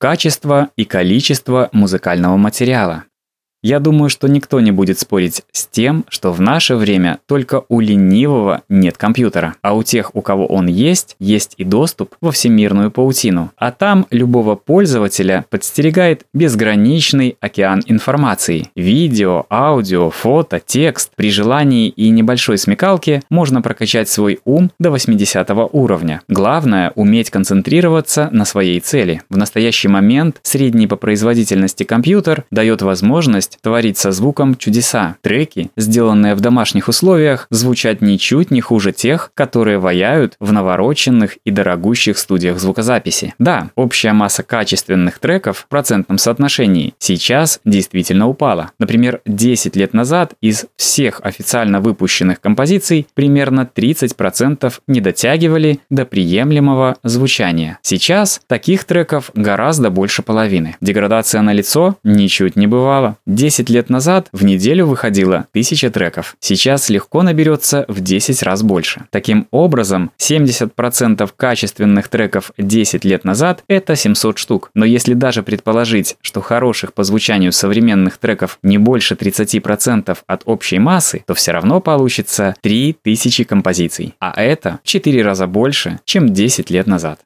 Качество и количество музыкального материала. Я думаю, что никто не будет спорить с тем, что в наше время только у ленивого нет компьютера, а у тех, у кого он есть, есть и доступ во всемирную паутину. А там любого пользователя подстерегает безграничный океан информации. Видео, аудио, фото, текст. При желании и небольшой смекалке можно прокачать свой ум до 80 уровня. Главное – уметь концентрироваться на своей цели. В настоящий момент средний по производительности компьютер дает возможность творить со звуком чудеса. Треки, сделанные в домашних условиях, звучат ничуть не хуже тех, которые ваяют в навороченных и дорогущих студиях звукозаписи. Да, общая масса качественных треков в процентном соотношении сейчас действительно упала. Например, 10 лет назад из всех официально выпущенных композиций примерно 30% не дотягивали до приемлемого звучания. Сейчас таких треков гораздо больше половины. Деградация на лицо ничуть не бывала. 10 лет назад в неделю выходило 1000 треков. Сейчас легко наберется в 10 раз больше. Таким образом, 70% качественных треков 10 лет назад – это 700 штук. Но если даже предположить, что хороших по звучанию современных треков не больше 30% от общей массы, то все равно получится 3000 композиций. А это в 4 раза больше, чем 10 лет назад.